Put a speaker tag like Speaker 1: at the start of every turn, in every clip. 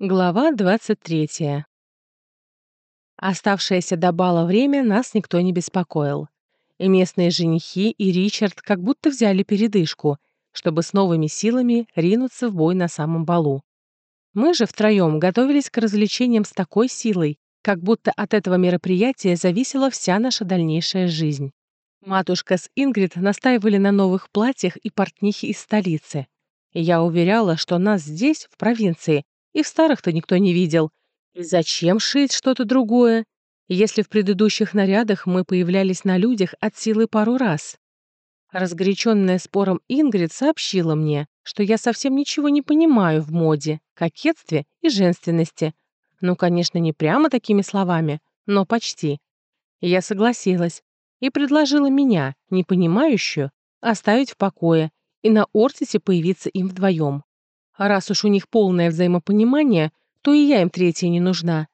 Speaker 1: Глава 23. Оставшееся до бала время нас никто не беспокоил. И местные женихи, и Ричард как будто взяли передышку, чтобы с новыми силами ринуться в бой на самом балу. Мы же втроем готовились к развлечениям с такой силой, как будто от этого мероприятия зависела вся наша дальнейшая жизнь. Матушка с Ингрид настаивали на новых платьях и портнихи из столицы. И я уверяла, что нас здесь, в провинции, и в старых-то никто не видел. И зачем шить что-то другое, если в предыдущих нарядах мы появлялись на людях от силы пару раз? Разгоряченная спором Ингрид сообщила мне, что я совсем ничего не понимаю в моде, кокетстве и женственности. Ну, конечно, не прямо такими словами, но почти. Я согласилась и предложила меня, не понимающую, оставить в покое и на Ортисе появиться им вдвоем. А раз уж у них полное взаимопонимание, то и я им третья не нужна.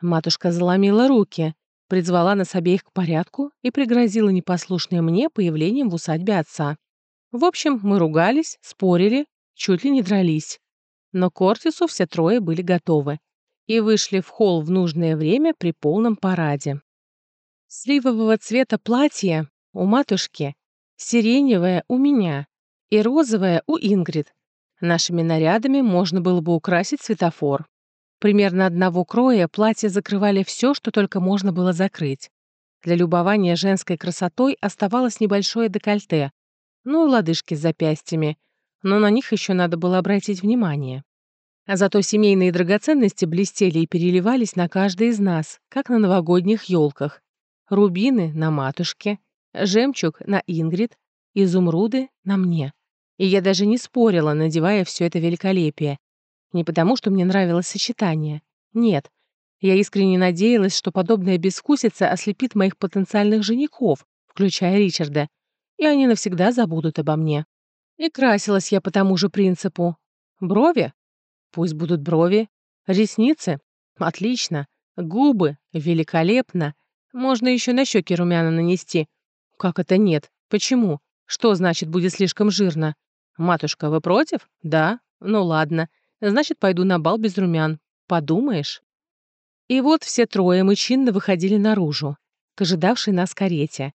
Speaker 1: Матушка заломила руки, призвала нас обеих к порядку и пригрозила непослушной мне появлением в усадьбе отца. В общем, мы ругались, спорили, чуть ли не дрались. Но к Ортису все трое были готовы и вышли в холл в нужное время при полном параде. Сливового цвета платье у матушки, сиреневое у меня и розовое у Ингрид, Нашими нарядами можно было бы украсить светофор. Примерно одного кроя платья закрывали все, что только можно было закрыть. Для любования женской красотой оставалось небольшое декольте, ну и лодыжки с запястьями, но на них еще надо было обратить внимание. А зато семейные драгоценности блестели и переливались на каждой из нас, как на новогодних елках. Рубины — на матушке, жемчуг — на Ингрид, изумруды — на мне. И я даже не спорила, надевая все это великолепие. Не потому, что мне нравилось сочетание. Нет. Я искренне надеялась, что подобная бескусица ослепит моих потенциальных женихов, включая Ричарда, и они навсегда забудут обо мне. И красилась я по тому же принципу. Брови? Пусть будут брови. Ресницы? Отлично. Губы? Великолепно. Можно еще на щеки румяна нанести. Как это нет? Почему? Что значит будет слишком жирно? «Матушка, вы против?» «Да? Ну ладно. Значит, пойду на бал без румян. Подумаешь?» И вот все трое мы выходили наружу, к ожидавшей нас карете.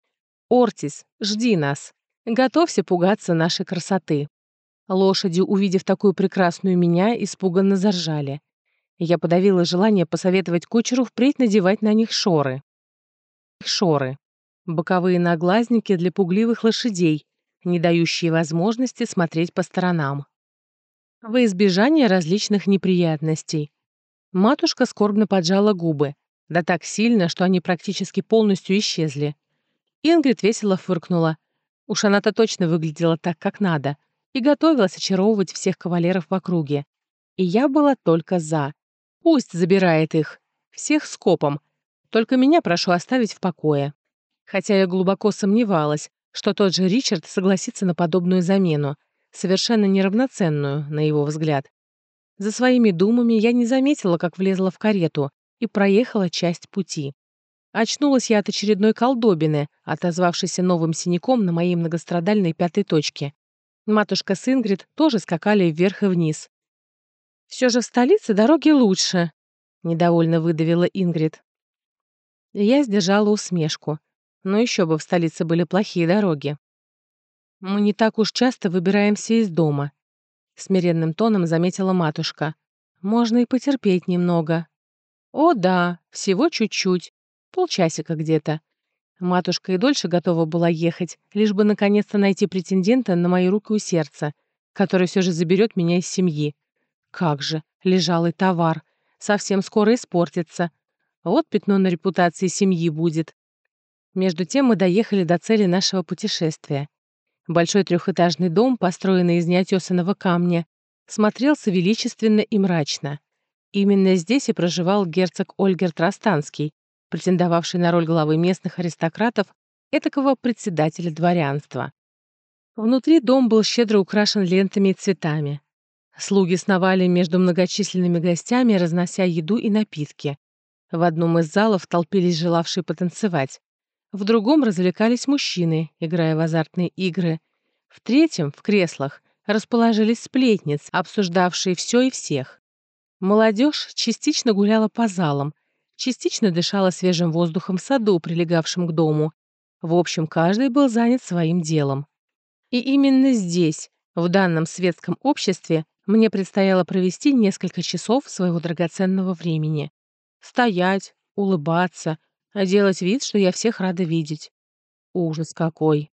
Speaker 1: «Ортис, жди нас. Готовься пугаться нашей красоты». Лошади, увидев такую прекрасную меня, испуганно заржали. Я подавила желание посоветовать кучеру впредь надевать на них шоры. Шоры. Боковые наглазники для пугливых лошадей, не дающие возможности смотреть по сторонам. Во избежание различных неприятностей. Матушка скорбно поджала губы, да так сильно, что они практически полностью исчезли. Ингрид весело фыркнула. Уж она-то точно выглядела так, как надо, и готовилась очаровывать всех кавалеров в округе. И я была только за. Пусть забирает их. Всех скопом. Только меня прошу оставить в покое. Хотя я глубоко сомневалась, что тот же Ричард согласится на подобную замену, совершенно неравноценную, на его взгляд. За своими думами я не заметила, как влезла в карету и проехала часть пути. Очнулась я от очередной колдобины, отозвавшейся новым синяком на моей многострадальной пятой точке. Матушка с Ингрид тоже скакали вверх и вниз. «Все же в столице дороги лучше», — недовольно выдавила Ингрид. Я сдержала усмешку. Но еще бы в столице были плохие дороги. «Мы не так уж часто выбираемся из дома», — смиренным тоном заметила матушка. «Можно и потерпеть немного». «О, да, всего чуть-чуть. Полчасика где-то». Матушка и дольше готова была ехать, лишь бы наконец-то найти претендента на мои руки у сердца, который все же заберет меня из семьи. Как же, лежалый товар. Совсем скоро испортится. Вот пятно на репутации семьи будет. Между тем мы доехали до цели нашего путешествия. Большой трехэтажный дом, построенный из неотесанного камня, смотрелся величественно и мрачно. Именно здесь и проживал герцог Ольгер Тростанский, претендовавший на роль главы местных аристократов, этакого председателя дворянства. Внутри дом был щедро украшен лентами и цветами. Слуги сновали между многочисленными гостями, разнося еду и напитки. В одном из залов толпились желавшие потанцевать. В другом развлекались мужчины, играя в азартные игры. В третьем, в креслах, расположились сплетниц, обсуждавшие все и всех. Молодежь частично гуляла по залам, частично дышала свежим воздухом в саду, прилегавшем к дому. В общем, каждый был занят своим делом. И именно здесь, в данном светском обществе, мне предстояло провести несколько часов своего драгоценного времени. Стоять, улыбаться, а делать вид, что я всех рада видеть. Ужас какой!